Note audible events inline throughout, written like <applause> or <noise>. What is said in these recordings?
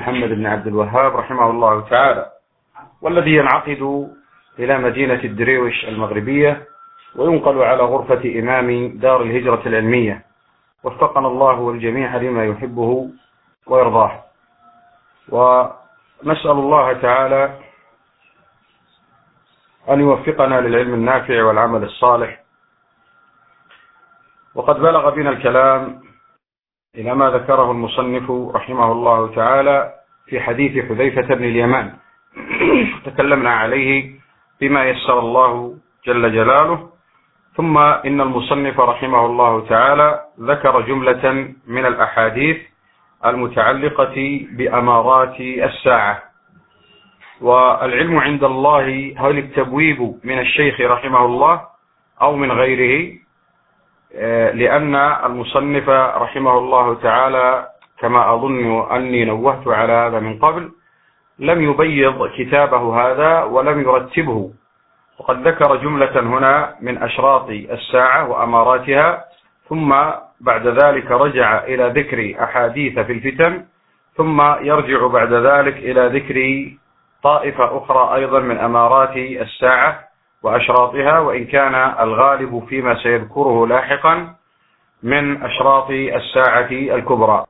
محمد بن عبد الوهاب رحمه الله تعالى والذي ينعقد إلى مدينة الدريوش المغربية وينقل على غرفة إمام دار الهجرة العلمية. وفقنا الله والجميع لما يحبه ويرضاه. ونسأل الله تعالى أن يوفقنا للعلم النافع والعمل الصالح. وقد بلغ بنا الكلام إلى ما ذكره المصنف رحمه الله تعالى في حديث حذيفة بن اليمان. <clears throat> تكلمنا عليه بما يسر الله جل جلاله. ثم إن المصنف رحمه الله تعالى ذكر جملة من الأحاديث المتعلقة بأمارات الساعة. والعلم عند الله هل التبويب من الشيخ رحمه الله أو من غيره؟ لأن المصنف رحمه الله تعالى كما أظن أني نوهت على هذا من قبل لم يبيض كتابه هذا ولم يرتبه. وقد ذكر جملة هنا من أشراط الساعة وأماراتها ثم بعد ذلك رجع إلى ذكر أحاديث في الفتن ثم يرجع بعد ذلك إلى ذكر طائفة أخرى أيضا من أمارات الساعة. وأشراطها وإن كان الغالب فيما سيذكره لاحقا من أشراط الساعة الكبرى.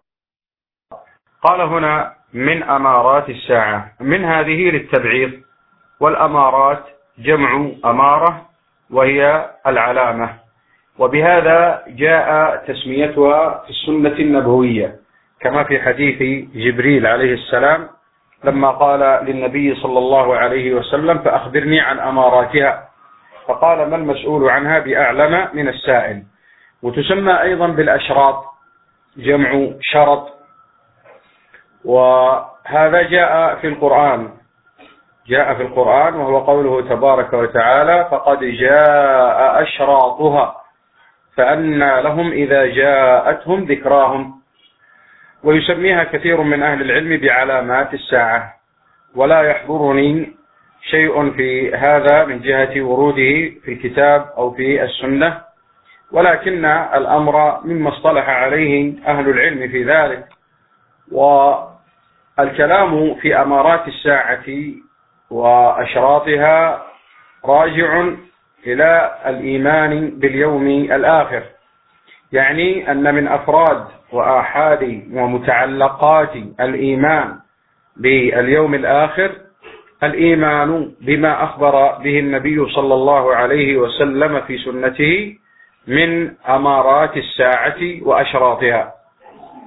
قال هنا من أمارات الساعة. من هذه للتبعيض. والأمارات جمع أمارة وهي العلامة. وبهذا جاء تسميتها في السنة النبوية كما في حديث جبريل عليه السلام لما قال للنبي صلى الله عليه وسلم فأخبرني عن أماراتها. فقال ما المسؤول عنها بأعلم من السائل. وتسمى أيضا بالأشراط جمع شرط. وهذا جاء في القرآن. جاء في القرآن وهو قوله تبارك وتعالى فقد جاء أشراطها فأنى لهم إذا جاءتهم ذكراهم. ويسميها كثير من أهل العلم بعلامات الساعة ولا يحضرني شيء في هذا من جهة وروده في الكتاب أو في السنة ولكن الأمر مما اصطلح عليه أهل العلم في ذلك والكلام في أمارات الساعة وأشراطها راجع إلى الإيمان باليوم الآخر يعني أن من أفراد وآحاد ومتعلقات الإيمان باليوم الآخر الإيمان بما أخبر به النبي صلى الله عليه وسلم في سنته من أمارات الساعة وأشراطها.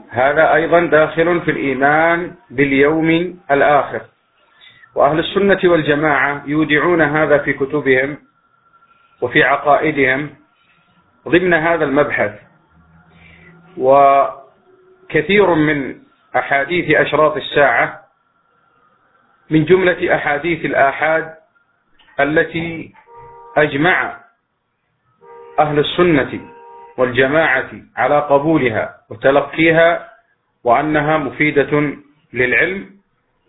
هذا أيضا داخل في الإيمان باليوم الآخر. وأهل السنة والجماعة يودعون هذا في كتبهم وفي عقائدهم ضمن هذا المبحث. وكثير من أحاديث أشراط الساعة من جملة أحاديث الآحاد التي أجمع أهل السنة والجماعة على قبولها وتلقيها وأنها مفيدة للعلم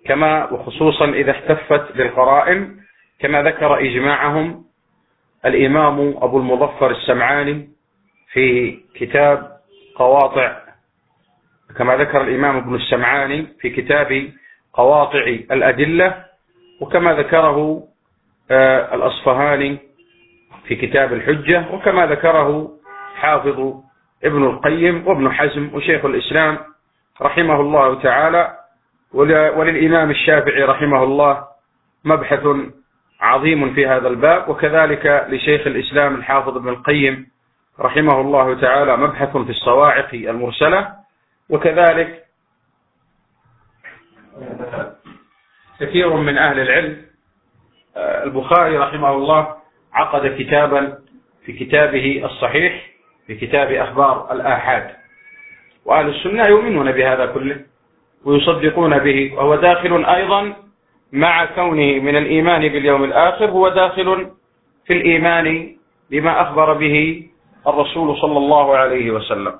كما وخصوصا إذا احتفت بالقرائن كما ذكر إجماعهم الإمام أبو المظفر السمعاني في كتاب قواطع كما ذكر الإمام ابن السمعاني في كتاب قواطع الأدلة وكما ذكره الأصفهاني في كتاب الحجة وكما ذكره حافظ ابن القيم وابن حزم وشيخ الإسلام رحمه الله تعالى وللإمام الشافعي رحمه الله مبحث عظيم في هذا الباب وكذلك لشيخ الإسلام الحافظ ابن القيم رحمه الله تعالى مبحث في الصواعق المرسلة وكذلك كثير من أهل العلم البخاري رحمه الله عقد كتابا في كتابه الصحيح في كتاب أخبار الآحاد. وأهل السنة يؤمنون بهذا كله ويصدقون به وهو داخل أيضا مع كونه من الإيمان باليوم الآخر هو داخل في الإيمان بما أخبر به الرسول صلى الله عليه وسلم.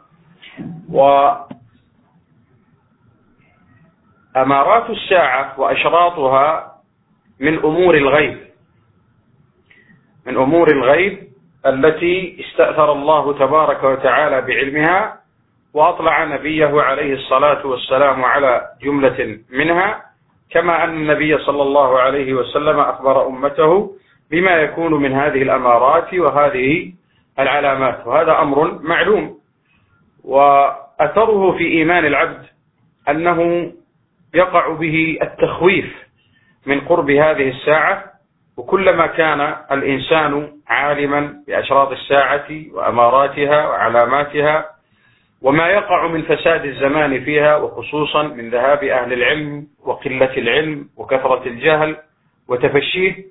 وأمارات الساعة وأشراطها من أمور الغيب. من أمور الغيب التي استأثر الله تبارك وتعالى بعلمها وأطلع نبيه عليه الصلاة والسلام على جملة منها كما أن النبي صلى الله عليه وسلم أخبر أمته بما يكون من هذه الأمارات وهذه العلامات. وهذا أمر معلوم. وأثره في إيمان العبد أنه يقع به التخويف من قرب هذه الساعة. وكلما كان الإنسان عالما بأشراط الساعة وأماراتها وعلاماتها وما يقع من فساد الزمان فيها وخصوصا من ذهاب أهل العلم وقلة العلم وكثرة الجهل وتفشيه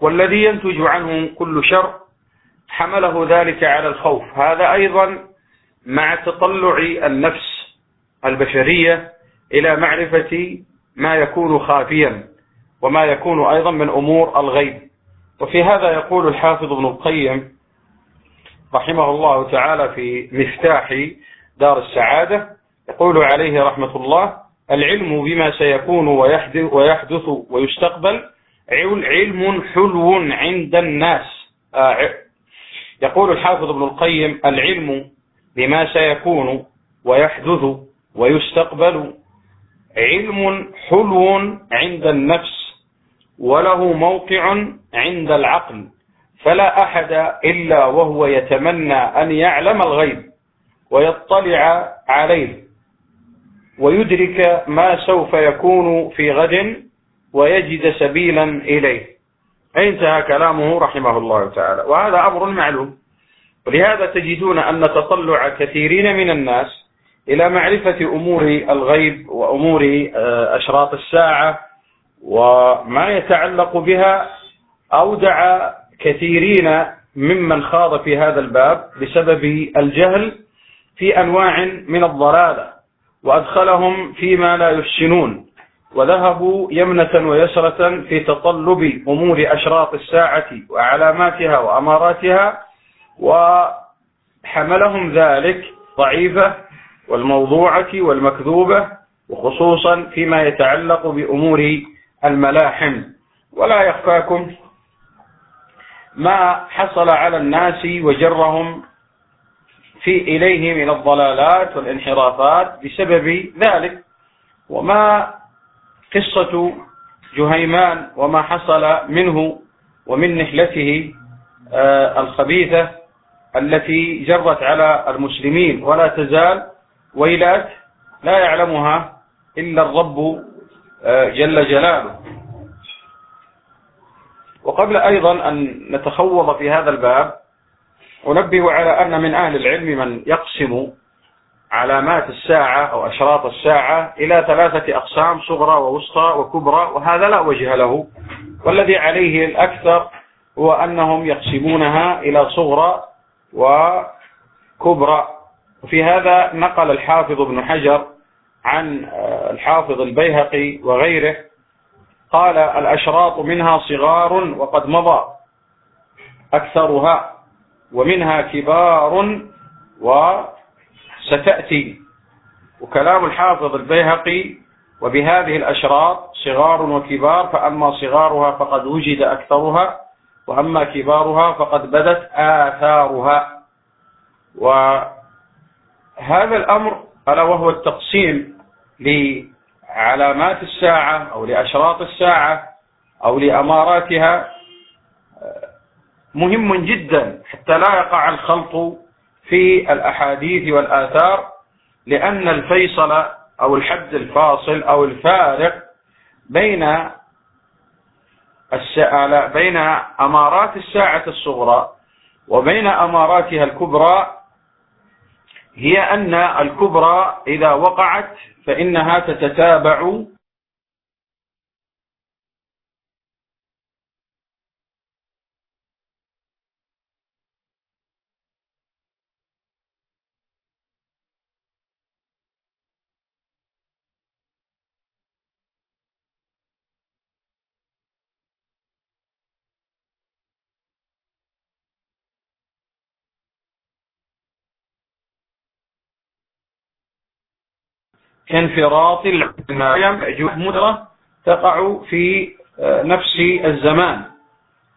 والذي ينتج عنه كل شر حمله ذلك على الخوف. هذا أيضا مع تطلع النفس البشرية إلى معرفة ما يكون خافيا وما يكون أيضا من أمور الغيب. وفي هذا يقول الحافظ ابن القيم رحمه الله تعالى في مفتاح دار السعادة يقول عليه رحمة الله العلم بما سيكون ويحدث, ويستقبل علم حلو عند الناس. آه، يقول الحافظ ابن القيم العلم بما سيكون ويحدث ويستقبل علم حلو عند النفس وله موقع عند العقل فلا أحد إلا وهو يتمنى أن يعلم الغيب ويطلع عليه ويدرك ما سوف يكون في غد ويجد سبيلا إليه. انتهى كلامه رحمه الله تعالى. وهذا أمر معلوم. ولهذا تجدون أن تطلع كثيرين من الناس إلى معرفة أمور الغيب وأمور آه، أشراط الساعة وما يتعلق بها. أودع كثيرين ممن خاض في هذا الباب بسبب الجهل في أنواع من الضلالة وأدخلهم فيما لا يحسنون. وذهبوا يمنة ويسرة في تطلب أمور أشراط الساعة وعلاماتها وأماراتها وحملهم ذلك ضعيفة والموضوعة والمكذوبة وخصوصا فيما يتعلق بأمور الملاحم. ولا يخفاكم ما حصل على الناس وجرهم في إليه من الضلالات والانحرافات بسبب ذلك. وما قصة جهيمان وما حصل منه ومن نحلته آه، الخبيثة التي جرت على المسلمين ولا تزال ويلات لا يعلمها إلا الرب آه، جل جلاله. وقبل أيضا أن نتخوض في هذا الباب أنبه على أن من أهل العلم من يقسم علامات الساعة أو أشراط الساعة إلى ثلاثة أقسام صغرى ووسطى وكبرى وهذا لا وجه له. والذي عليه الأكثر هو أنهم يقسمونها إلى صغرى وكبرى. وفي هذا نقل الحافظ ابن حجر عن الحافظ البيهقي وغيره قال الأشراط منها صغار وقد مضى أكثرها ومنها كبار وستأتي وكلام الحافظ البيهقي وبهذه الأشراط صغار وكبار فأما صغارها فقد وجد أكثرها وأما كبارها فقد بدت آثارها. وهذا الأمر ألا وهو التقسيم لعلامات الساعة أو لأشراط الساعة أو لأماراتها مهم جدا حتى لا يقع الخلط في الأحاديث والآثار لأن الفيصل أو الحد الفاصل أو الفارق بين بين أمارات الساعة الصغرى وبين أماراتها الكبرى هي أن الكبرى إذا وقعت فإنها تتتابع كانفراط مدرة تقع في آه، نفس الزمان.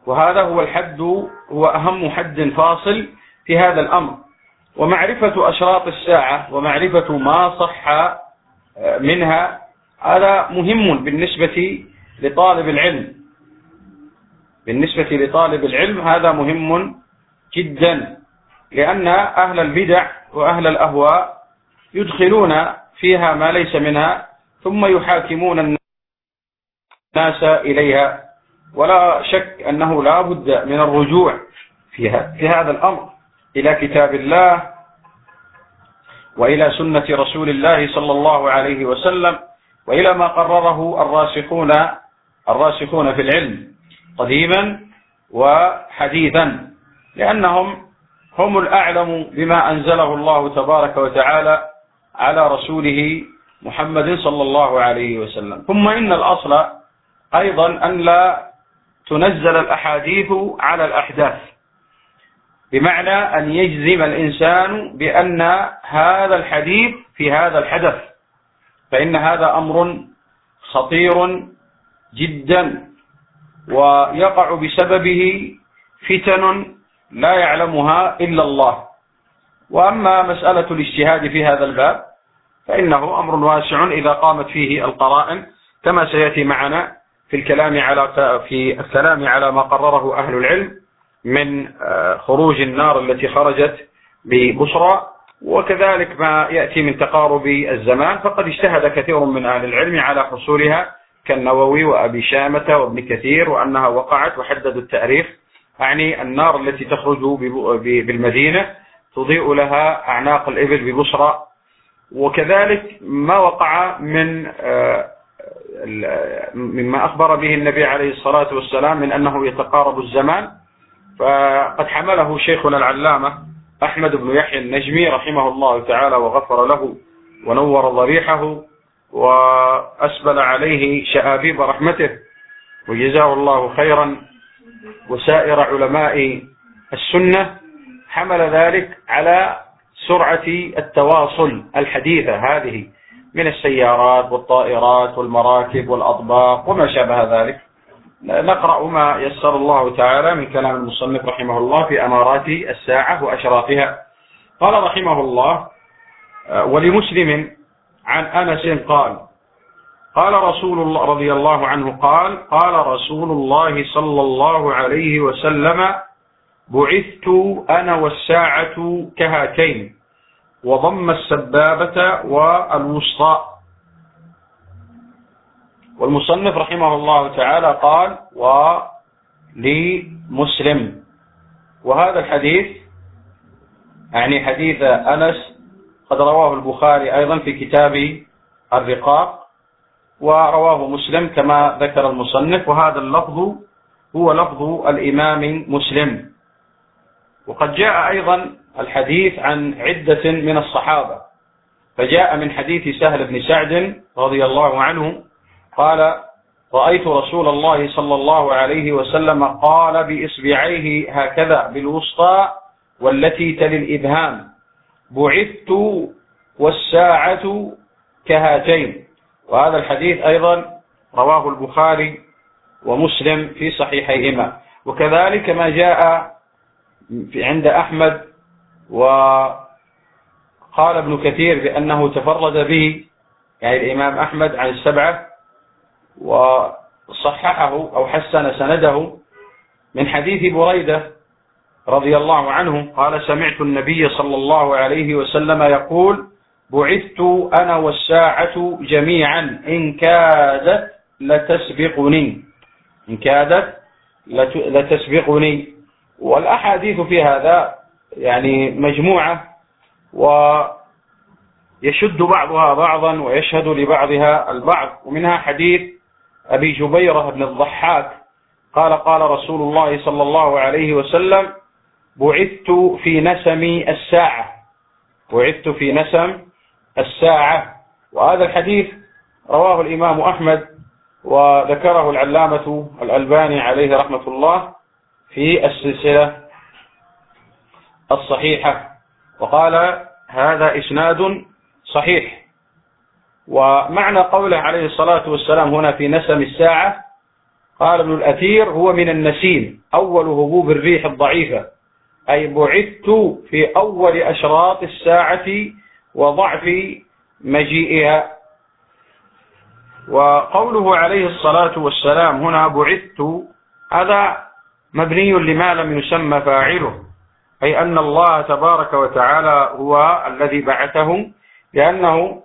وهذا هو الحد هو أهم حد فاصل في هذا الأمر. ومعرفة أشراط الساعة ومعرفة ما صح آه، منها هذا مهم بالنسبة لطالب العلم. بالنسبة لطالب العلم هذا مهم جدا لأن أهل البدع وأهل الأهواء يدخلون فيها ما ليس منها ثم يحاكمون الناس إليها. ولا شك أنه لا بد من الرجوع في هذا الأمر إلى كتاب الله وإلى سنة رسول الله صلى الله عليه وسلم وإلى ما قرره الراسخون الراسخون في العلم قديما وحديثا لأنهم هم الأعلم بما أنزله الله تبارك وتعالى على رسوله محمد صلى الله عليه وسلم. ثم إن الأصل أيضا أن لا تنزل الأحاديث على الأحداث. بمعنى أن يجزم الإنسان بأن هذا الحديث في هذا الحدث. فإن هذا أمر خطير جدا ويقع بسببه فتن لا يعلمها إلا الله. وأما مسألة الاجتهاد في هذا الباب فإنه أمر واسع إذا قامت فيه القرائن كما سيأتي معنا في الكلام على في الكلام على ما قرره أهل العلم من آه، خروج النار التي خرجت ببصرى وكذلك ما يأتي من تقارب الزمان فقد اجتهد كثير من أهل العلم على حصولها كالنووي وأبي شامة وابن كثير وأنها وقعت وحددوا التأريخ يعني النار التي تخرج بالمدينة تضيء لها أعناق الإبل ببصرى وكذلك ما وقع من آه، مما أخبر به النبي عليه الصلاة والسلام من أنه يتقارب الزمان. فقد حمله شيخنا العلامة أحمد بن يحيى النجمي رحمه الله تعالى وغفر له ونور ضريحه وأسبل عليه شآبيب رحمته. وجزاه الله خيرا. وسائر علماء السنة حمل ذلك على سرعة التواصل الحديثة هذه من السيارات والطائرات والمراكب والأطباق وما شابه ذلك. نقرأ ما يسر الله تعالى من كلام المصنف رحمه الله في أمارات الساعة وأشرافها. قال رحمه الله ولمسلم عن أنس قال قال رسول الله رضي الله عنه قال قال رسول الله صلى الله عليه وسلم بعثت أنا والساعة كهاتين وضم السبابة والوسطى. والمصنف رحمه الله تعالى قال ولمسلم وهذا الحديث يعني حديث أنس قد رواه البخاري أيضا في كتاب الرقاق ورواه مسلم كما ذكر المصنف وهذا اللفظ هو لفظ الإمام مسلم. وقد جاء أيضا الحديث عن عدة من الصحابة. فجاء من حديث سهل بن سعد رضي الله عنه قال رأيت رسول الله صلى الله عليه وسلم قال بإصبعيه هكذا بالوسطى والتي تلي الإبهام بعثت والساعة كهاتين وهذا الحديث أيضا رواه البخاري ومسلم في صحيحيهما. وكذلك ما جاء عند أحمد وقال ابن كثير بأنه تفرد به يعني الإمام أحمد عن السبعة وصححه أو حسن سنده من حديث بريدة رضي الله عنه قال سمعت النبي صلى الله عليه وسلم يقول بعثت أنا والساعة جميعا إن كادت لتسبقني إن كادت لتسبقني. والأحاديث في هذا يعني مجموعة ويشد بعضها بعضا ويشهد لبعضها البعض. ومنها حديث أبي جبيرة بن الضحاك قال قال رسول الله صلى الله عليه وسلم بعثت في نسم الساعة بعثت في نسم الساعة. وهذا الحديث رواه الإمام أحمد وذكره العلامة الألباني عليه رحمة الله. في السلسلة الصحيحة. وقال هذا إسناد صحيح. ومعنى قوله عليه الصلاة والسلام هنا في نسم الساعة قال ابن الأثير هو من النسيم أول هبوب الريح الضعيفة. أي بعثت في أول أشراط الساعة وضعف مجيئها. وقوله عليه الصلاة والسلام هنا بعثت هذا مبني لما لم يسمى فاعله أي أن الله تبارك وتعالى هو الذي بعثه لأنه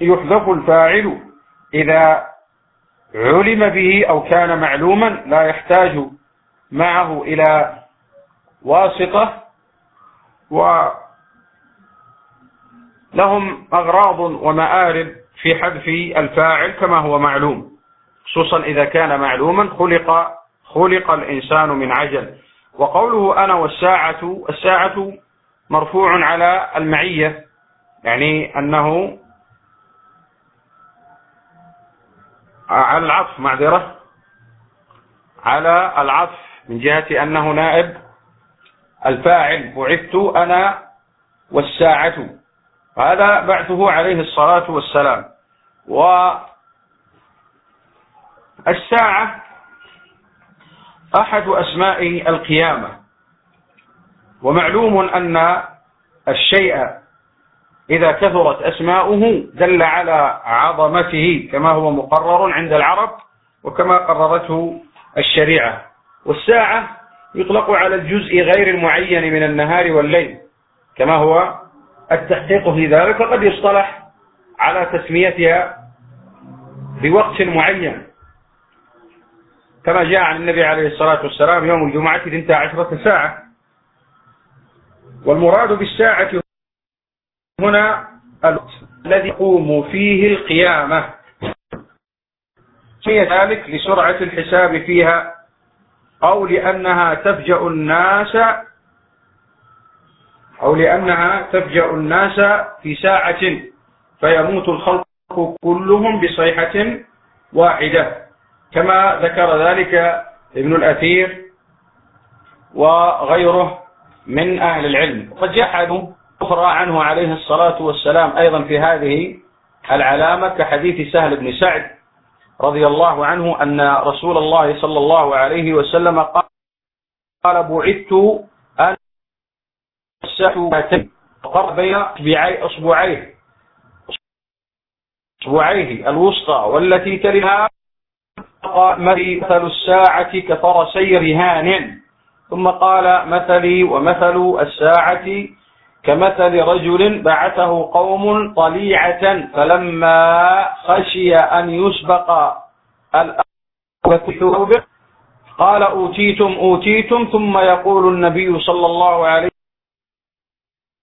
يحذف الفاعل إذا علم به أو كان معلوما لا يحتاج معه إلى واسطة ولهم أغراض ومآرب في حذف الفاعل كما هو معلوم خصوصا إذا كان معلوما خلق خلق الإنسان من عجل. وقوله أنا والساعة الساعة مرفوع على المعية يعني أنه على العطف معذرة. على العطف من جهة أنه نائب الفاعل. بعثت أنا والساعة. هذا بعثه عليه الصلاة والسلام. والساعة أحد أسماء القيامة. ومعلوم أن الشيء إذا كثرت أسماؤه دل على عظمته كما هو مقرر عند العرب وكما قررته الشريعة. والساعة يطلق على الجزء غير المعين من النهار والليل كما هو التحقيق في ذلك وقد يصطلح على تسميتها بوقت معين. كما جاء عن النبي عليه الصلاة والسلام يوم الجمعة اثنتا عشرة ساعة. والمراد بالساعة هنا الوقت الذي يقوم فيه القيامة. ذلك لسرعة الحساب فيها أو لأنها تفجأ الناس أو لأنها تفجأ الناس في ساعة فيموت الخلق كلهم بصيحة واحدة. كما ذكر ذلك ابن الأثير وغيره من أهل العلم. وقد جاء أخرى عنه عليه الصلاة والسلام أيضا في هذه العلامة كحديث سهل بن سعد رضي الله عنه أن رسول الله صلى الله عليه وسلم قال بعثت أنا الساعتين وقر بين أصبعيه أصبعيه الوسطى والتي تلها مثل الساعة كفرسي رهان. ثم قال مثلي ومثل الساعة كمثل رجل بعثه قوم طليعة فلما خشي أن يسبق الأرض قال أوتيتم أوتيتم. ثم يقول النبي صلى الله عليه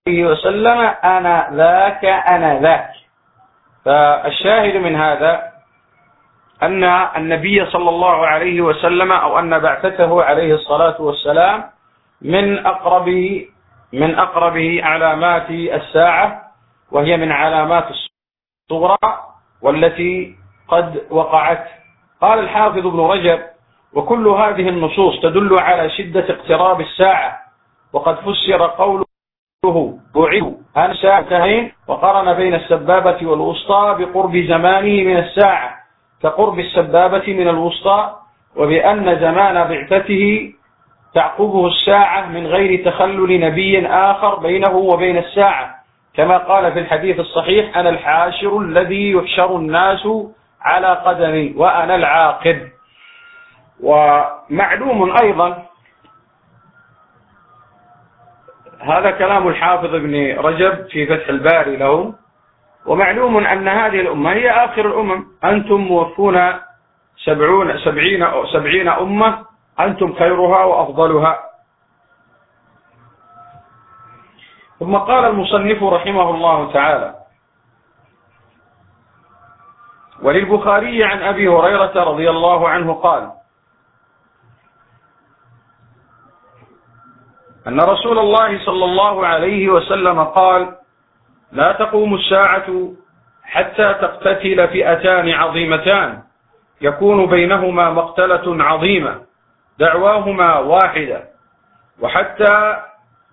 وسلم أنا ذاك أنا ذاك. فالشاهد من هذا أن النبي صلى الله عليه وسلم أو أن بعثته عليه الصلاة والسلام من أقرب من أقرب علامات الساعة وهي من علامات الصغرى والتي قد وقعت. قال الحافظ ابن رجب وكل هذه النصوص تدل على شدة اقتراب الساعة وقد فسر قوله بعثوا عن ساعتين وقرن بين السبابة والوسطى بقرب زمانه من الساعة. كقرب السبابة من الوسطى وبأن زمان بعثته تعقبه الساعة من غير تخلل نبي آخر بينه وبين الساعة. كما قال في الحديث الصحيح أنا الحاشر الذي يحشر الناس على قدمي وأنا العاقب. ومعلوم أيضا هذا كلام الحافظ ابن رجب في فتح الباري له. ومعلوم أن هذه الأمة هي آخر الأمم. أنتم موفون سبعون سبعين, سبعين أمة. أنتم خيرها وأفضلها. ثم قال المصنف رحمه الله تعالى وللبخاري عن أبي هريرة رضي الله عنه قال أن رسول الله صلى الله عليه وسلم قال لا تقوم الساعة حتى تقتتل فئتان عظيمتان. يكون بينهما مقتلة عظيمة دعواهما واحدة. وحتى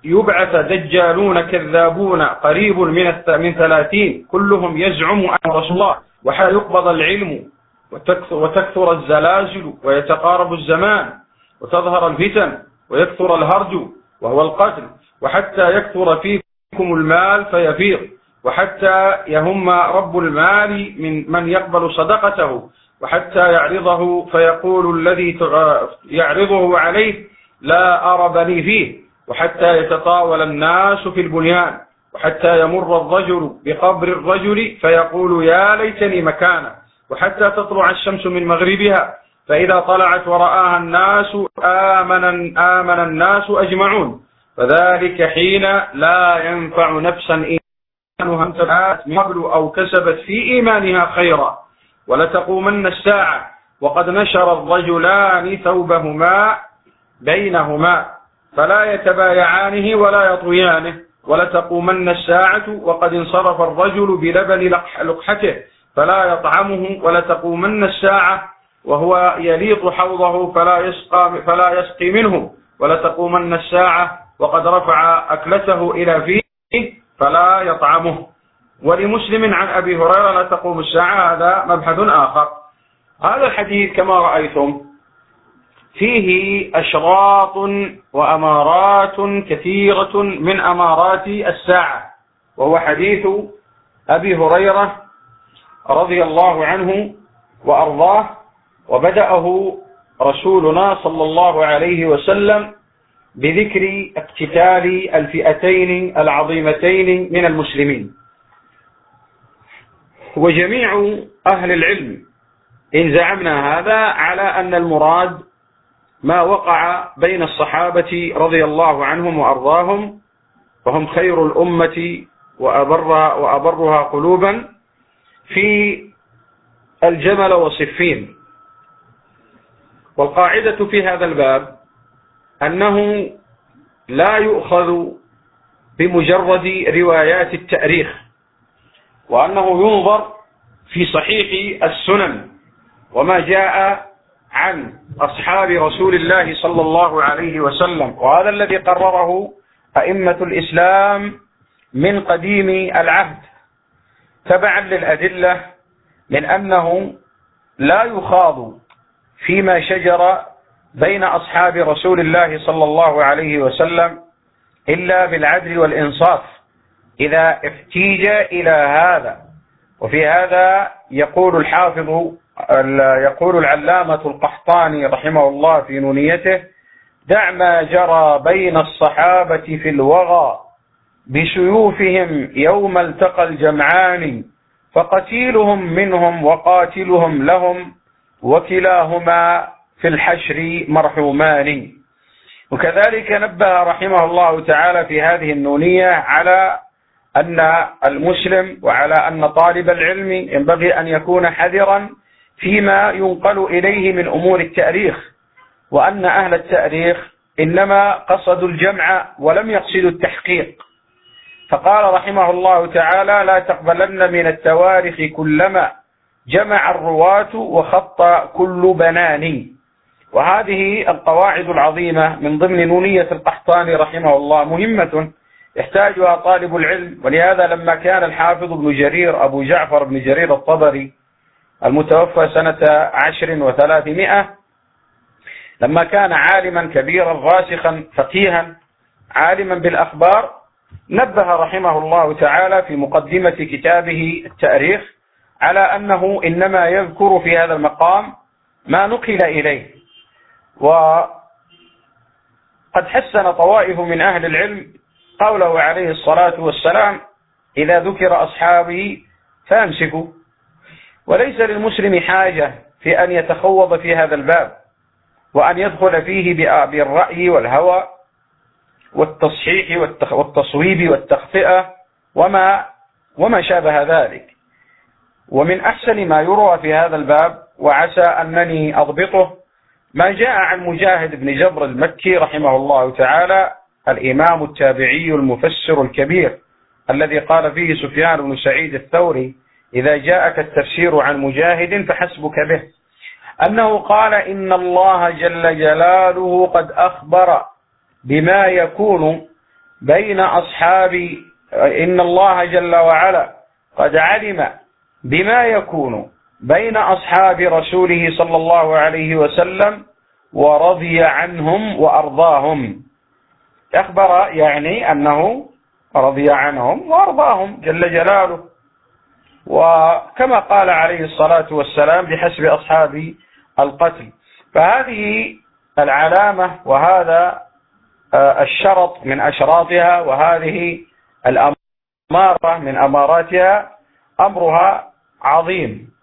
يبعث دجالون كذابون قريب من من ثلاثين كلهم يزعم أن رسول الله وحتى يقبض العلم وتكثر, وتكثر الزلازل ويتقارب الزمان وتظهر الفتن ويكثر الهرج وهو القتل. وحتى يكثر فيكم المال فيفيض وحتى يهم رب المال من من يقبل صدقته وحتى يعرضه فيقول الذي يعرضه عليه لا أربني فيه وحتى يتطاول الناس في البنيان وحتى يمر الرجل بقبر الرجل فيقول يا ليتني مكانه وحتى تطلع الشمس من مغربها فإذا طلعت ورآها الناس آمن, آمن الناس أجمعون. فذلك حين لا ينفع نفسا إيمانها من قبل أو كسبت في إيمانها خيرا. ولتقومن الساعة وقد نشر الرجلان ثوبهما بينهما فلا يتبايعانه ولا يطويانه. ولتقومن الساعة وقد انصرف الرجل بلبن لقحته فلا يطعمه. ولتقومن الساعة وهو يليط حوضه فلا يسقى فلا يسقي منه. ولتقومن الساعة وقد رفع أكلته إلى فيه فلا يطعمه. ولمسلم عن أبي هريرة لا تقوم الساعة هذا مبحث آخر. هذا الحديث كما رأيتم فيه أشراط وأمارات كثيرة من أمارات الساعة. وهو حديث أبي هريرة رضي الله عنه وأرضاه وبدأه رسولنا صلى الله عليه وسلم بذكر اقتتال الفئتين العظيمتين من المسلمين. وجميع أهل العلم إن زعمنا هذا على أن المراد ما وقع بين الصحابة رضي الله عنهم وأرضاهم وهم خير الأمة وأبرها, وأبرها قلوبا في الجمل وصفين والقاعدة في هذا الباب أنه لا يؤخذ بمجرد روايات التأريخ وأنه ينظر في صحيح السنن وما جاء عن أصحاب رسول الله صلى الله عليه وسلم. وهذا الذي قرره أئمة الإسلام من قديم العهد. تبعا للأدلة من أنه لا يخاض فيما شجر بين أصحاب رسول الله صلى الله عليه وسلم إلا بالعدل والإنصاف إذا احتيج إلى هذا. وفي هذا يقول الحافظ يقول العلامة القحطاني رحمه الله في نونيته دع ما جرى بين الصحابة في الوغى بسيوفهم يوم التقى الجمعان فقتيلهم منهم وقاتلهم لهم وكلاهما في الحشر مرحومان وكذلك نبه رحمه الله تعالى في هذه النونية على أن المسلم وعلى أن طالب العلم ينبغي أن يكون حذرا فيما ينقل إليه من أمور التأريخ وأن أهل التأريخ إنما قصدوا الجمع ولم يقصدوا التحقيق. فقال رحمه الله تعالى لا تقبلن من التواريخ كلما جمع الرواة وخط كل بنان. وهذه القواعد العظيمة من ضمن نونية القحطاني رحمه الله مهمة يحتاجها طالب العلم ولهذا لما كان الحافظ ابن جرير أبو جعفر بن جرير الطبري المتوفى سنة عشر وثلاثمائة لما كان عالما كبيرا راسخا فقيها عالما بالأخبار نبه رحمه الله تعالى في مقدمة كتابه التأريخ على أنه إنما يذكر في هذا المقام ما نقل إليه. وقد حسن طوائف من أهل العلم قوله عليه الصلاة والسلام إذا ذكر أصحابي فأمسكوا. وليس للمسلم حاجة في أن يتخوض في هذا الباب وأن يدخل فيه بالرأي والهوى والتصحيح والتصويب والتخطئة وما وما شابه ذلك. ومن أحسن ما يروى في هذا الباب وعسى أنني أضبطه ما جاء عن مجاهد بن جبر المكي رحمه الله تعالى الإمام التابعي المفسر الكبير الذي قال فيه سفيان بن سعيد الثوري إذا جاءك التفسير عن مجاهد فحسبك به. أنه قال إن الله جل جلاله قد أخبر بما يكون بين أصحاب إن الله جل وعلا قد علم بما يكون بين أصحاب رسوله صلى الله عليه وسلم ورضي عنهم وأرضاهم. أخبر يعني أنه رضي عنهم وأرضاهم جل جلاله. وكما قال عليه الصلاة والسلام بحسب أصحاب القتل. فهذه العلامة وهذا آه، الشرط من أشراطها وهذه الأمارة من أماراتها أمرها عظيم.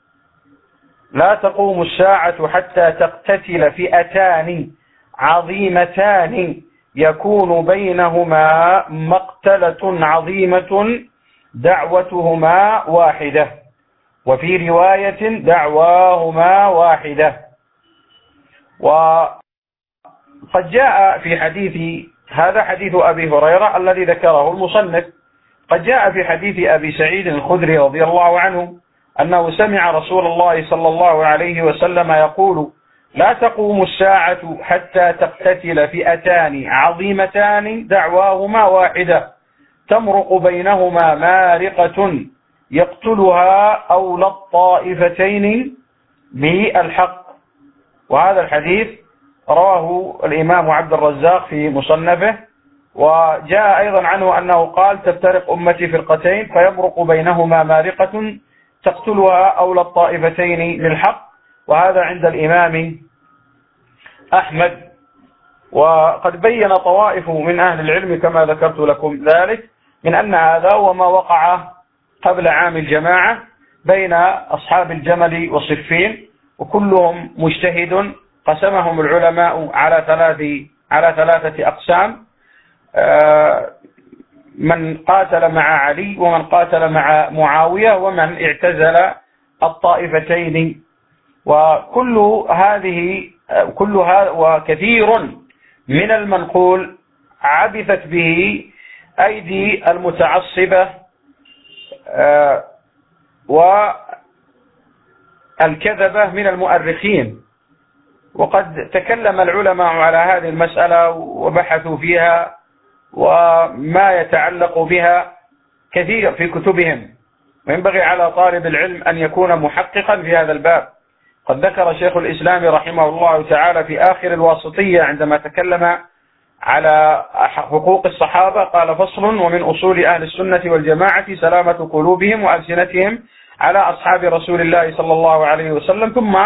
لا تقوم الساعة حتى تقتتل فئتان عظيمتان. يكون بينهما مقتلة عظيمة دعوتهما واحدة. وفي رواية دعواهما واحدة. وقد جاء في حديث هذا حديث أبي هريرة الذي ذكره المصنف. قد جاء في حديث أبي سعيد الخدري رضي الله عنه أنه سمع رسول الله صلى الله عليه وسلم يقول لا تقوم الساعة حتى تقتتل فئتان عظيمتان دعواهما واحدة. تمرق بينهما مارقة يقتلها أولى الطائفتين بالحق وهذا الحديث رواه الإمام عبد الرزاق في مصنفه. وجاء أيضا عنه أنه قال تفترق أمتي فرقتين فيمرق بينهما مارقة تقتلها أولى الطائفتين للحق. وهذا عند الإمام أحمد. وقد بين طوائف من أهل العلم كما ذكرت لكم ذلك من أن هذا هو ما وقع قبل عام الجماعة بين أصحاب الجمل والصفين وكلهم مجتهد. قسمهم العلماء على ثلاث على ثلاثة أقسام. آه، من قاتل مع علي ومن قاتل مع معاوية ومن اعتزل الطائفتين. وكل هذه كل هذا وكثير من المنقول عبثت به أيدي المتعصبة آه، والكذبة من المؤرخين. وقد تكلم العلماء على هذه المسألة وبحثوا فيها. وما يتعلق بها كثير في كتبهم. وينبغي على طالب العلم أن يكون محققا في هذا الباب. قد ذكر شيخ الإسلام رحمه الله تعالى في آخر الواسطية عندما تكلم على حقوق الصحابة قال فصل ومن أصول أهل السنة والجماعة سلامة قلوبهم وألسنتهم على أصحاب رسول الله صلى الله عليه وسلم ثم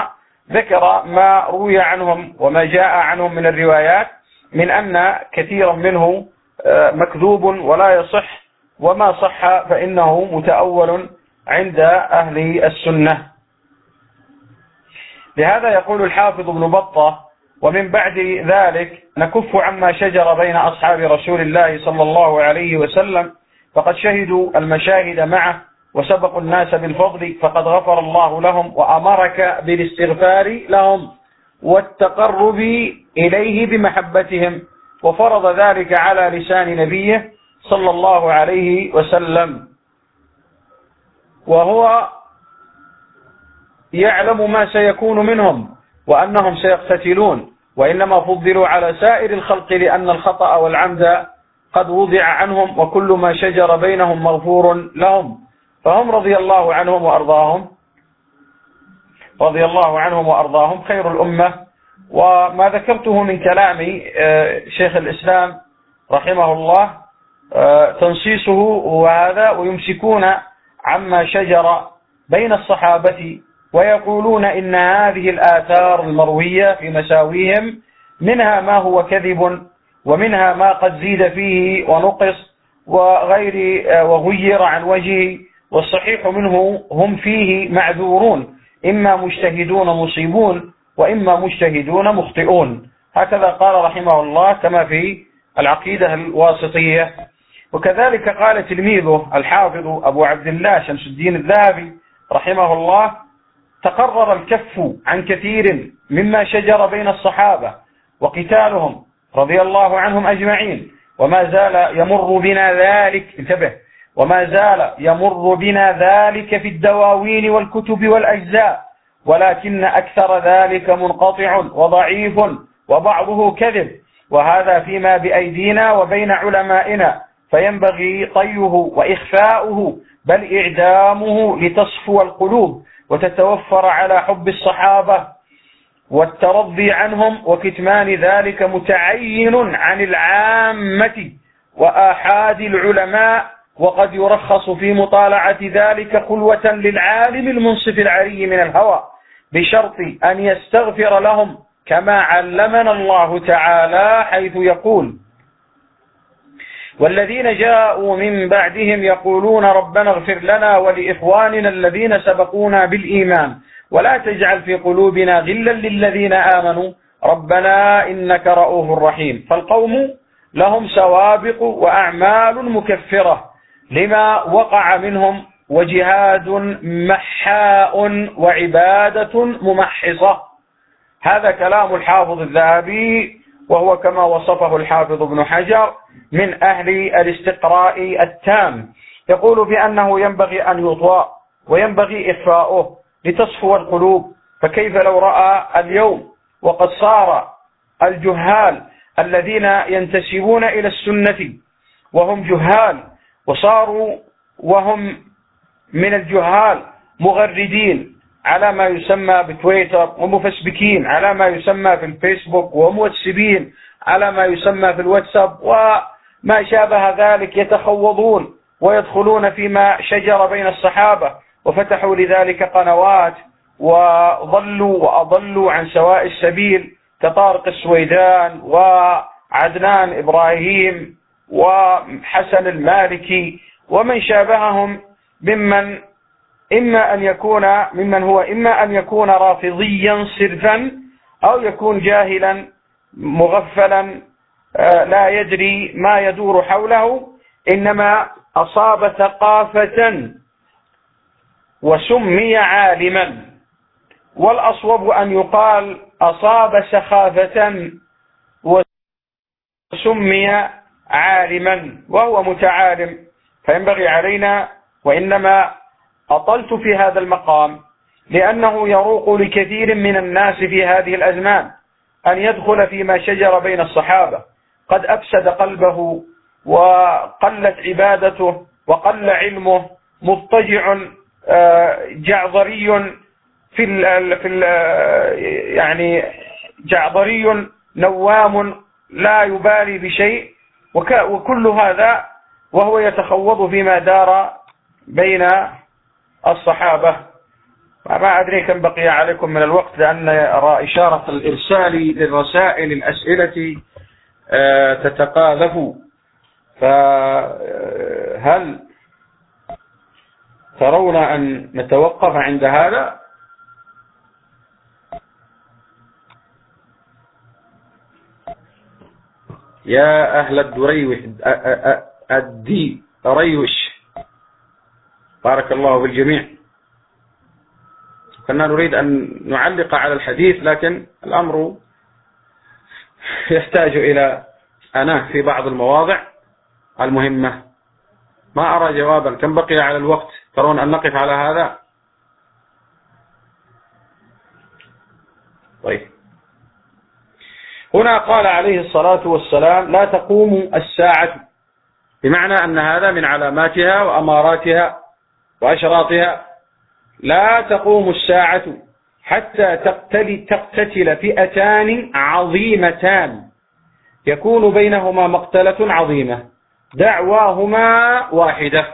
ذكر ما روي عنهم وما جاء عنهم من الروايات من أن كثيرا منه مكذوب ولا يصح وما صح فإنه متأول عند أهل السنة. لهذا يقول الحافظ ابن بطة ومن بعد ذلك نكف عما شجر بين أصحاب رسول الله صلى الله عليه وسلم فقد شهدوا المشاهد معه وسبقوا الناس بالفضل فقد غفر الله لهم وأمرك بالاستغفار لهم والتقرب إليه بمحبتهم. وفرض ذلك على لسان نبيه صلى الله عليه وسلم. وهو يعلم ما سيكون منهم وأنهم سيقتتلون وإنما فضلوا على سائر الخلق لأن الخطأ والعمد قد وضع عنهم وكل ما شجر بينهم مغفور لهم. فهم رضي الله عنهم وأرضاهم. رضي الله عنهم وأرضاهم خير الأمة. وما ذكرته من كلام آه، شيخ الإسلام رحمه الله آه، تنصيصه وهذا ويمسكون عما شجر بين الصحابة ويقولون إن هذه الآثار المروية في مساويهم منها ما هو كذب ومنها ما قد زيد فيه ونقص وغير وغير عن وجهه والصحيح منه هم فيه معذورون إما مجتهدون مصيبون وإما مجتهدون مخطئون. هكذا قال رحمه الله كما في العقيدة الواسطية. وكذلك قال تلميذه الحافظ أبو عبد الله شمس الدين الذهبي رحمه الله تقرر الكف عن كثير مما شجر بين الصحابة وقتالهم رضي الله عنهم أجمعين. وما زال يمر بنا ذلك انتبه وما زال يمر بنا ذلك في الدواوين والكتب والأجزاء. ولكن أكثر ذلك منقطع وضعيف وبعضه كذب. وهذا فيما بأيدينا وبين علمائنا. فينبغي طيه وإخفاؤه بل إعدامه لتصفو القلوب وتتوفر على حب الصحابة والترضي عنهم وكتمان ذلك متعين عن العامة وآحاد العلماء. وقد يرخص في مطالعة ذلك خلوة للعالم المنصف العري من الهوى. بشرط أن يستغفر لهم كما علمنا الله تعالى حيث يقول. والذين جاءوا من بعدهم يقولون ربنا اغفر لنا ولإخواننا الذين سبقونا بالإيمان ولا تجعل في قلوبنا غلا للذين آمنوا. ربنا إنك رؤوف رحيم. فالقوم لهم سوابق وأعمال مكفرة لما وقع منهم وجهاد محاء وعبادة ممحصة. هذا كلام الحافظ الذهبي وهو كما وصفه الحافظ ابن حجر من أهل الاستقراء التام. يقول بأنه ينبغي أن يطوى وينبغي إخفاؤه لتصفو القلوب. فكيف لو رأى اليوم وقد صار الجهال الذين ينتسبون إلى السنة وهم جهال وصاروا وهم من الجهال مغردين على ما يسمى بتويتر ومفسبكين على ما يسمى في الفيسبوك وموسبين على ما يسمى في الواتساب وما شابه ذلك يتخوضون ويدخلون فيما شجر بين الصحابة وفتحوا لذلك قنوات وضلوا وأضلوا عن سواء السبيل كطارق السويدان وعدنان إبراهيم وحسن المالكي ومن شابههم ممن إما أن يكون ممن هو إما أن يكون رافضيا صرفا أو يكون جاهلا مغفلا آه، لا يدري ما يدور حوله إنما أصاب ثقافة وسمي عالما. والأصوب أن يقال أصاب سخافة وسمي عالما وهو متعالم. فينبغي علينا وإنما أطلت في هذا المقام لأنه يروق لكثير من الناس في هذه الأزمان أن يدخل فيما شجر بين الصحابة. قد أفسد قلبه وقلت عبادته وقل علمه مضطجع آه، جعظري في ال في ال يعني جعظري نوام لا يبالي بشيء. وكل هذا وهو يتخوض فيما دار بين الصحابة. ما أدري كم بقي عليكم من الوقت لأن أرى إشارة الإرسال للرسائل الأسئلة آه، تتقاذف. فهل ترون أن نتوقف عند هذا؟ يا أهل الدريوش الدي ريوش بارك الله بالجميع. كنا نريد أن نعلق على الحديث لكن الأمر يحتاج إلى أنا في بعض المواضع المهمة. ما أرى جوابا. كم بقي على الوقت؟ ترون أن نقف على هذا؟ طيب. هنا قال عليه الصلاة والسلام لا تقوم الساعة. بمعنى أن هذا من علاماتها وأماراتها. وأشراطها لا تقوم الساعة حتى تقتل, تقتتل فئتان عظيمتان. يكون بينهما مقتلة عظيمة. دعواهما واحدة.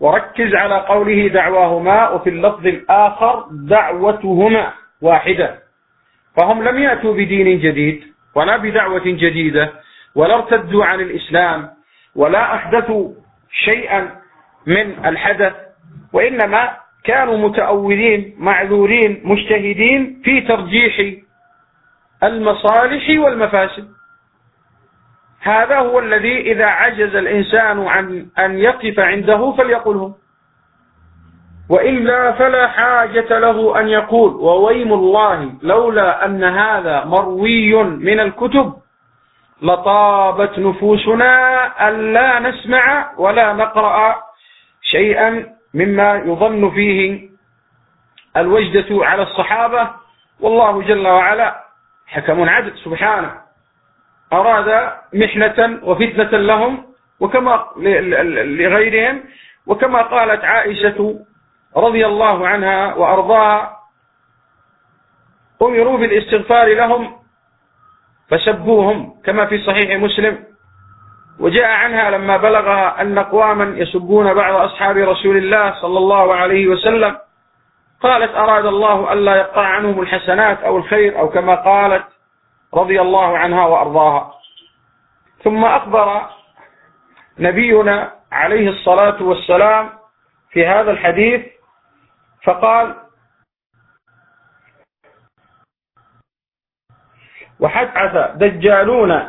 وركز على قوله دعواهما وفي اللفظ الآخر دعوتهما واحدة. فهم لم يأتوا بدين جديد ولا بدعوة جديدة ولا ارتدوا عن الإسلام ولا أحدثوا شيئا من الحدث. وإنما كانوا متأولين معذورين مجتهدين في ترجيح المصالح والمفاسد. هذا هو الذي إذا عجز الإنسان عن أن يقف عنده فليقله. وإلا فلا حاجة له أن يقول وويم الله لولا أن هذا مروي من الكتب لطابت نفوسنا أن لا نسمع ولا نقرأ شيئا مما يظن فيه الوجدة على الصحابة. والله جل وعلا حكم عدل سبحانه. أراد محنة وفتنة لهم وكما لغيرهم وكما قالت عائشة رضي الله عنها وأرضاها أمروا بالاستغفار لهم فسبوهم كما في صحيح مسلم. وجاء عنها لما بلغها أن أقواما يسبون بعض أصحاب رسول الله صلى الله عليه وسلم قالت أراد الله ألا يقطع عنهم الحسنات أو الخير أو كما قالت رضي الله عنها وأرضاها. ثم أخبر نبينا عليه الصلاة والسلام في هذا الحديث فقال وحدث دجالون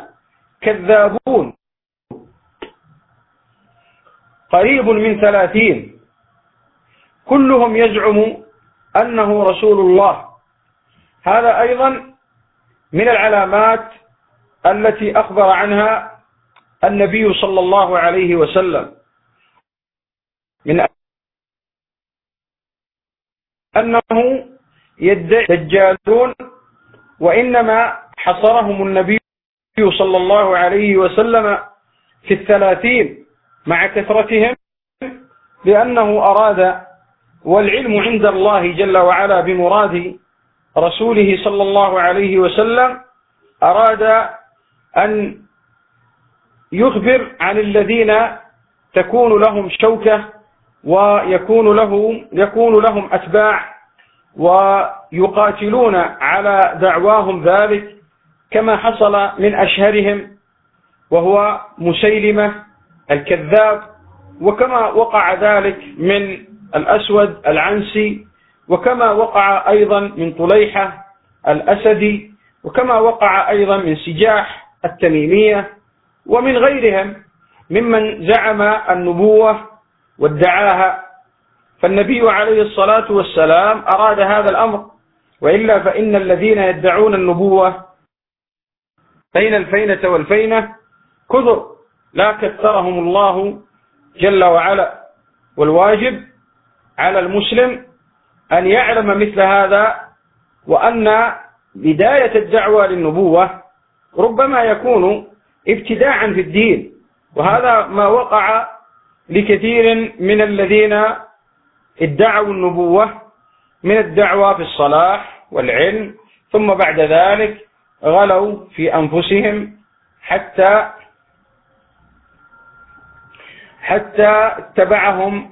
كذابون قريب من ثلاثين. كلهم يزعم أنه رسول الله. هذا أيضا من العلامات التي أخبر عنها النبي صلى الله عليه وسلم. من أنه يدعي دجالون وإنما حصرهم النبي صلى الله عليه وسلم في الثلاثين. مع كثرتهم لأنه أراد والعلم عند الله جل وعلا بمراد رسوله صلى الله عليه وسلم أراد أن يخبر عن الذين تكون لهم شوكة ويكون له يكون لهم أتباع ويقاتلون على دعواهم ذلك كما حصل من أشهرهم وهو مسيلمة الكذاب وكما وقع ذلك من الأسود العنسي وكما وقع أيضا من طليحة الأسدي وكما وقع أيضا من سجاح التميمية ومن غيرهم ممن زعم النبوة وادعاها. فالنبي عليه الصلاة والسلام أراد هذا الأمر وإلا فإن الذين يدعون النبوة بين الفينة والفينة كثر. لا كثرهم الله جل وعلا. والواجب على المسلم أن يعلم مثل هذا وأن بداية الدعوة للنبوة ربما يكون ابتداعا في الدين. وهذا ما وقع لكثير من الذين ادعوا النبوة من الدعوة في الصلاح والعلم ثم بعد ذلك غلوا في أنفسهم حتى حتى اتبعهم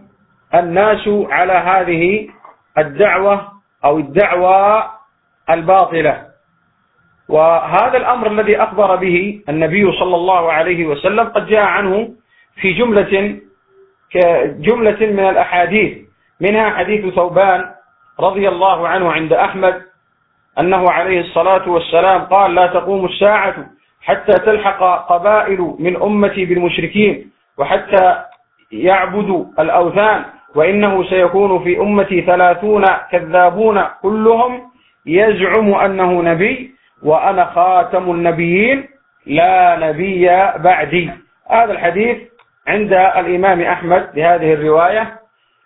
الناس على هذه الدعوة أو الدعوة الباطلة. وهذا الأمر الذي أخبر به النبي صلى الله عليه وسلم قد جاء عنه في جملة كجملة من الأحاديث منها حديث ثوبان رضي الله عنه عند أحمد أنه عليه الصلاة والسلام قال لا تقوم الساعة حتى تلحق قبائل من أمتي بالمشركين وحتى يعبدوا الأوثان وإنه سيكون في أمتي ثلاثون كذابون كلهم يزعم أنه نبي وأنا خاتم النبيين لا نبي بعدي. هذا الحديث عند الإمام أحمد بهذه الرواية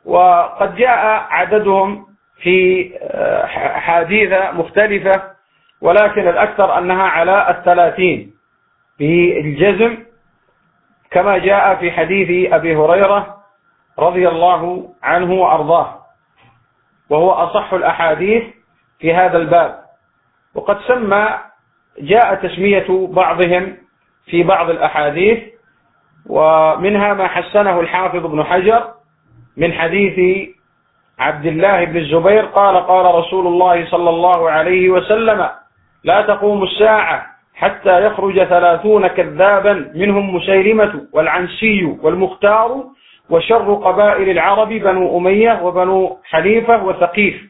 وقد جاء عددهم في حديث مختلفة ولكن الأكثر أنها على الثلاثين. بالجزم كما جاء في حديث أبي هريرة رضي الله عنه وأرضاه وهو أصح الأحاديث في هذا الباب. وقد سمى جاء تسمية بعضهم في بعض الأحاديث ومنها ما حسنه الحافظ ابن حجر من حديث عبد الله بن الزبير قال قال رسول الله صلى الله عليه وسلم لا تقوم الساعة حتى يخرج ثلاثون كذابا منهم مسيلمة والعنسي والمختار وشر قبائل العرب بنو أمية وبنو حنيفة وثقيف.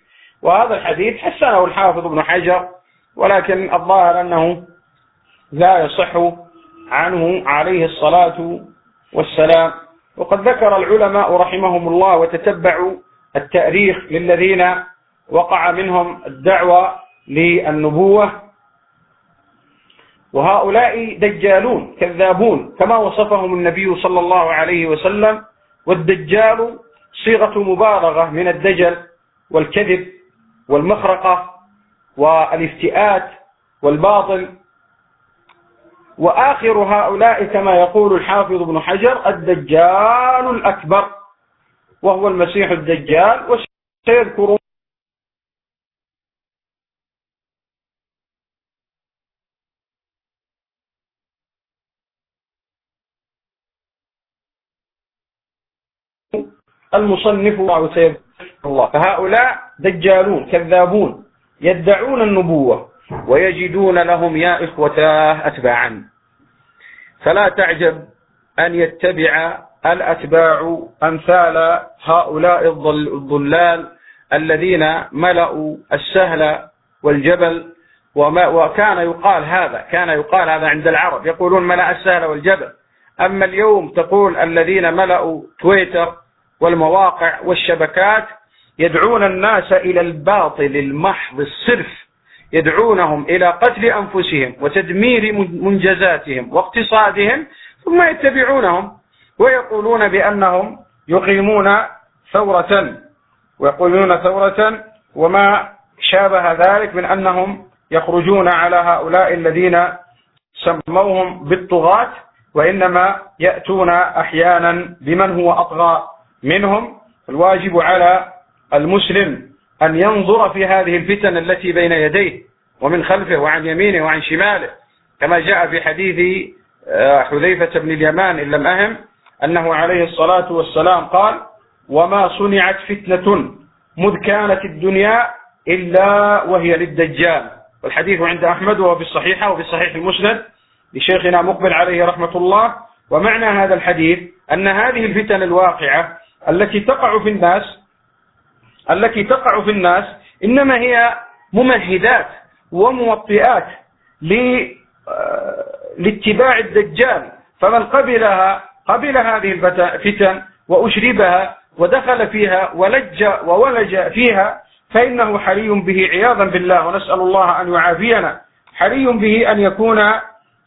وهذا الحديث حسنه الحافظ ابن حجر ولكن الظاهر أنه لا يصح عنه عليه الصلاة والسلام. وقد ذكر العلماء رحمهم الله وتتبعوا التأريخ للذين وقع منهم الدعوة للنبوة. وهؤلاء دجالون كذابون كما وصفهم النبي صلى الله عليه وسلم والدجال صيغة مبالغة من الدجل والكذب والمخرقة والإفتئات والباطل. وآخر هؤلاء كما يقول الحافظ ابن حجر الدجال الأكبر وهو المسيح الدجال وسيذكرون المصنف الله. فهؤلاء دجالون كذابون يدعون النبوة ويجدون لهم يا إخوتاه أتباعا. فلا تعجب أن يتبع الأتباع أمثال هؤلاء الضلال الذين ملأوا السهل والجبل وما وكان يقال هذا كان يقال هذا عند العرب. يقولون ملأ السهل والجبل. أما اليوم تقول الذين ملأوا تويتر والمواقع والشبكات يدعون الناس إلى الباطل المحض الصرف. يدعونهم إلى قتل أنفسهم وتدمير منجزاتهم واقتصادهم ثم يتبعونهم ويقولون بأنهم يقيمون ثورة. ويقولون ثورة وما شابه ذلك من أنهم يخرجون على هؤلاء الذين سموهم بالطغاة وإنما يأتون أحيانا بمن هو أطغى. منهم الواجب على المسلم أن ينظر في هذه الفتن التي بين يديه ومن خلفه وعن يمينه وعن شماله كما جاء في حديث آه، حذيفة بن اليمان إن لم أهم أنه عليه الصلاة والسلام قال وما صنعت فتنة مذ كانت الدنيا إلا وهي للدجال. والحديث عند أحمد وهو في الصحيحة وفي الصحيح المسند لشيخنا مقبل عليه رحمة الله. ومعنى هذا الحديث أن هذه الفتن الواقعة التي تقع في الناس التي تقع في الناس إنما هي ممهدات وموطئات لاتباع الدجال. فمن قبلها قبل هذه الفتن وأشربها ودخل فيها ولج وولج فيها فإنه حري به عياذا بالله ونسأل الله أن يعافينا. حري به أن يكون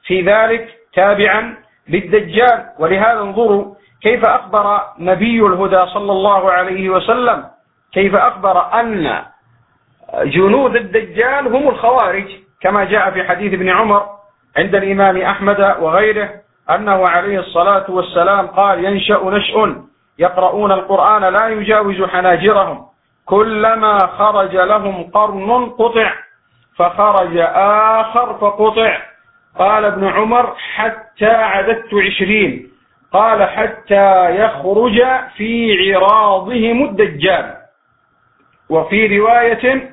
في ذلك تابعا للدجال. ولهذا انظروا كيف أخبر نبي الهدى صلى الله عليه وسلم؟ كيف أخبر أن جنود الدجال هم الخوارج؟ كما جاء في حديث ابن عمر عند الإمام أحمد وغيره أنه عليه الصلاة والسلام قال ينشأ نشء يقرؤون القرآن لا يجاوز حناجرهم. كلما خرج لهم قرن قطع فخرج آخر فقطع. قال ابن عمر حتى عددت عشرين. قال حتى يخرج في عراضهم الدجال وفي رواية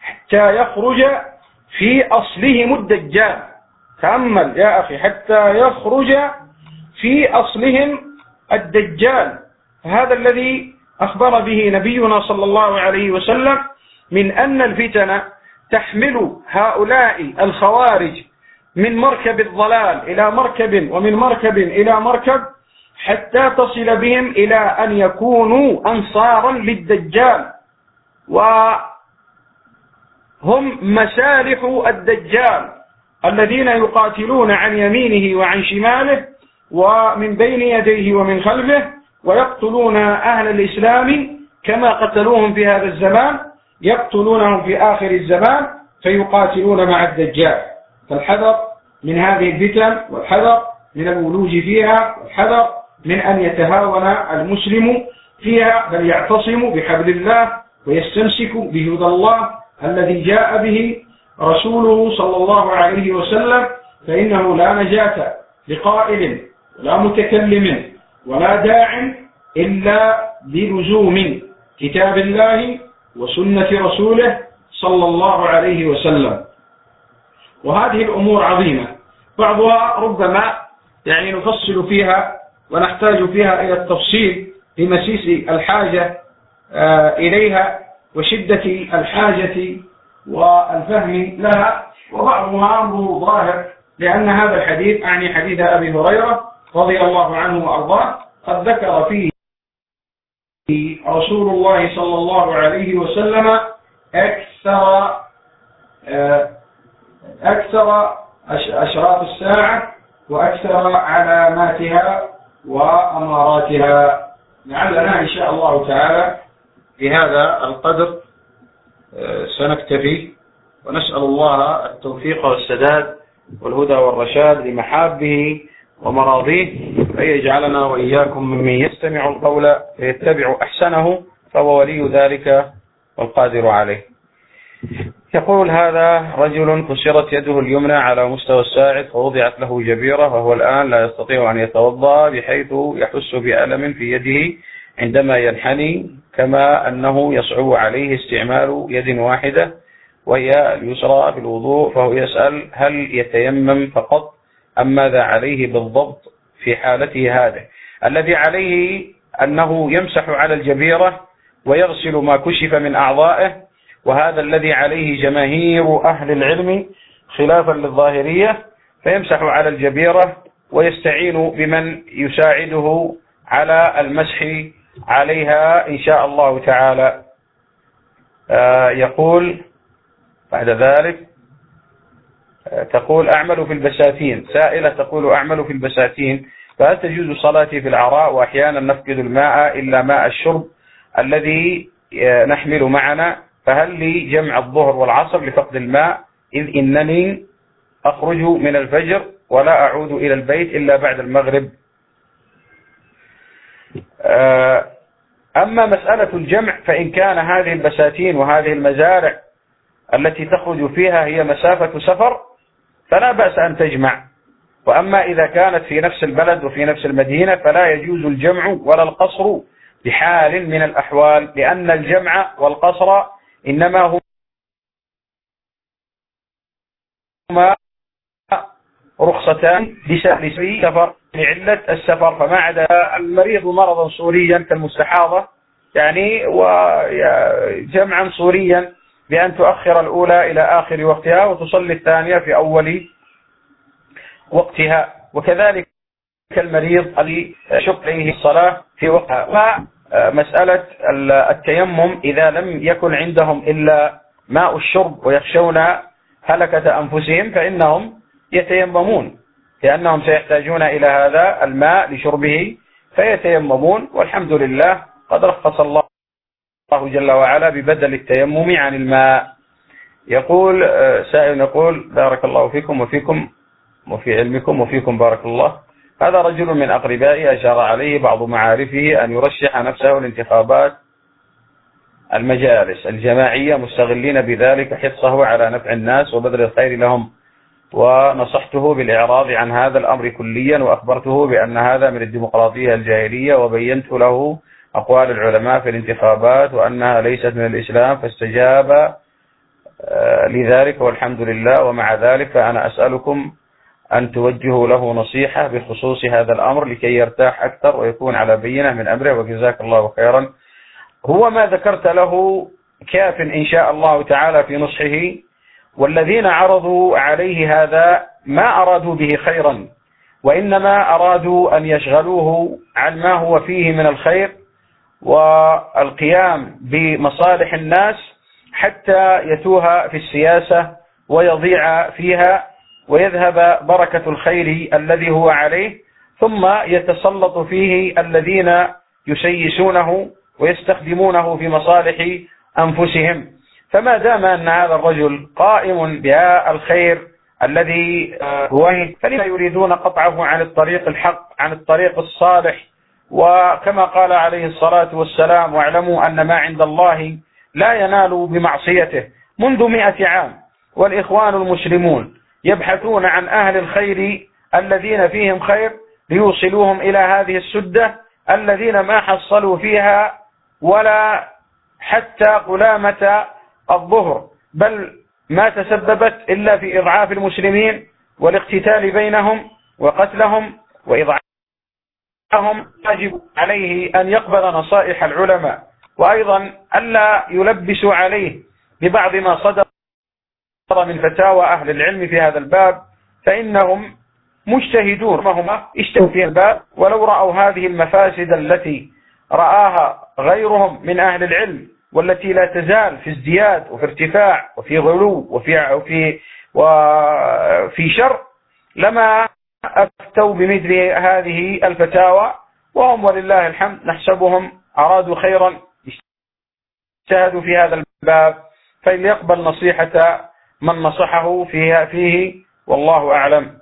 حتى يخرج في أصلهم الدجال تأمل يا أخي حتى يخرج في أصلهم الدجال. هذا الذي أخبر به نبينا صلى الله عليه وسلم من أن الفتن تحمل هؤلاء الخوارج من مركب الضلال إلى مركب ومن مركب إلى مركب حتى تصل بهم إلى أن يكونوا أنصارا للدجال. وهم مسالح الدجال الذين يقاتلون عن يمينه وعن شماله ومن بين يديه ومن خلفه ويقتلون أهل الإسلام كما قتلوهم في هذا الزمان يقتلونهم في آخر الزمان فيقاتلون مع الدجال. فالحذر من هذه الفتن والحذر من الولوج فيها والحذر من أن يتهاون المسلم فيها بل يعتصم بحبل الله ويستمسك بهدى الله الذي جاء به رسوله صلى الله عليه وسلم فإنه لا نجاة لقائل ولا متكلم ولا داع إلا بلزوم كتاب الله وسنة رسوله صلى الله عليه وسلم. وهذه الأمور عظيمة بعضها ربما يعني نفصل فيها ونحتاج فيها إلى التفصيل بمسيس الحاجة آه، إليها وشدة الحاجة والفهم لها وبعضها أمره ظاهر لأن هذا الحديث أعني حديث أبي هريرة رضي الله عنه وأرضاه قد ذكر فيه رسول الله صلى الله عليه وسلم أكثر آه، أكثر أشراط الساعة وأكثر علاماتها وأماراتها. لعلنا إن شاء الله تعالى بهذا القدر آه، سنكتفي ونسأل الله التوفيق والسداد والهدى والرشاد لمحابه ومراضيه أن يجعلنا وإياكم ممن يستمع القول فيتبع أحسنه فهو ولي ذلك والقادر عليه. يقول هذا رجل كسرت يده اليمنى على مستوى الساعد فوضعت له جبيرة وهو الآن لا يستطيع أن يتوضأ بحيث يحس بألم في يده عندما ينحني كما أنه يصعب عليه استعمال يد واحدة وهي اليسرى في الوضوء فهو يسأل هل يتيمم فقط أم ماذا عليه بالضبط في حالته هذه. الذي عليه أنه يمسح على الجبيرة ويغسل ما كشف من أعضائه وهذا الذي عليه جماهير أهل العلم خلافا للظاهرية فيمسح على الجبيرة ويستعين بمن يساعده على المسح عليها إن شاء الله تعالى. آه، يقول بعد ذلك آه، تقول أعمل في البساتين. سائلة تقول أعمل في البساتين. فهل تجوز صلاتي في العراء وأحيانا نفقد الماء إلا ماء الشرب الذي آه، نحمل معنا فهل لي جمع الظهر والعصر لفقد الماء إذ إنني أخرج من الفجر ولا أعود إلى البيت إلا بعد المغرب؟ آه، أما مسألة الجمع فإن كان هذه البساتين وهذه المزارع التي تخرج فيها هي مسافة سفر فلا بأس أن تجمع. وأما إذا كانت في نفس البلد وفي نفس المدينة فلا يجوز الجمع ولا القصر بحال من الأحوال لأن الجمع والقصر إنما هما رخصتان لسفر سفر لعلة السفر فما عدا المريض مرضا صوريا كالمستحاضة يعني وجمعا صوريا بأن تؤخر الأولى إلى آخر وقتها وتصلي الثانية في أول وقتها وكذلك المريض الذي شق عليه الصلاة في وقتها. ومسألة التيمم إذا لم يكن عندهم إلا ماء الشرب ويخشون هلكة أنفسهم فإنهم يتيممون لأنهم سيحتاجون إلى هذا الماء لشربه فيتيممون والحمد لله قد رخص الله جل وعلا ببدل التيمم عن الماء. يقول آه، سائل يقول بارك الله فيكم وفيكم وفي علمكم وفيكم بارك الله. هذا رجل من أقربائي أشار عليه بعض معارفه أن يرشح نفسه لانتخابات المجالس الجماعية مستغلين بذلك حرصه على نفع الناس وبذل الخير لهم. ونصحته بالإعراض عن هذا الأمر كليا وأخبرته بأن هذا من الديمقراطية الجاهلية وبينت له أقوال العلماء في الانتخابات وأنها ليست من الإسلام فاستجاب آه، لذلك والحمد لله. ومع ذلك فأنا أسألكم أن توجهوا له نصيحة بخصوص هذا الأمر لكي يرتاح أكثر ويكون على بينة من أمره. وجزاك الله خيرا. هو ما ذكرت له كاف إن شاء الله تعالى في نصحه. والذين عرضوا عليه هذا ما أرادوا به خيرا وإنما أرادوا أن يشغلوه عن ما هو فيه من الخير والقيام بمصالح الناس حتى يتوه في السياسة ويضيع فيها ويذهب بركة الخير الذي هو عليه ثم يتسلط فيه الذين يسيسونه ويستخدمونه في مصالح أنفسهم. فما دام أن هذا الرجل قائم بالخير الذي هو فلما يريدون قطعه عن الطريق الحق عن الطريق الصالح؟ وكما قال عليه الصلاة والسلام واعلموا أن ما عند الله لا ينال بمعصيته منذ مئة عام. والإخوان المسلمون يبحثون عن أهل الخير الذين فيهم خير ليوصلوهم إلى هذه السدة الذين ما حصلوا فيها ولا حتى قلامة الظهر بل ما تسببت إلا في إضعاف المسلمين والاقتتال بينهم وقتلهم وإضعافهم. يجب عليه أن يقبل نصائح العلماء وأيضا ألا يلبسوا عليه ببعض ما صدر من فتاوى أهل العلم في هذا الباب فإنهم مجتهدون. ما هم اجتهدوا في الباب. ولو رأوا هذه المفاسد التي رآها غيرهم من أهل العلم والتي لا تزال في ازدياد وفي ارتفاع وفي غلو وفي وفي وفي شر لما أفتوا بمثل هذه الفتاوى وهم ولله الحمد نحسبهم أرادوا خيرا اجتهدوا في هذا الباب فليقبل نصيحة من نصحه فيها فيه والله أعلم.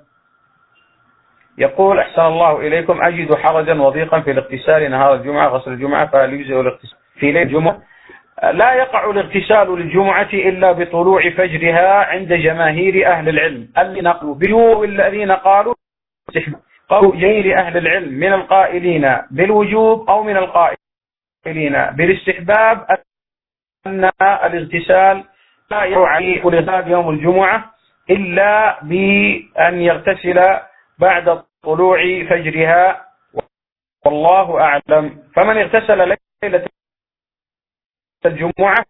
يقول أحسن الله إليكم أجد حرجا وضيقا في الاغتسال نهار الجمعة غسل الجمعة فهل يجزئ الاغتسال في ليل الجمعة؟ لا يقع الاغتسال للجمعة إلا بطلوع فجرها عند جماهير أهل العلم الذين قالوا الذين قالوا غير أهل العلم من القائلين بالوجوب أو من القائلين بالاستحباب أن الاغتسال لا عليه الاغتسال يوم الجمعة إلا بأن يغتسل بعد طلوع فجرها. والله أعلم. فمن اغتسل ليلة الجمعة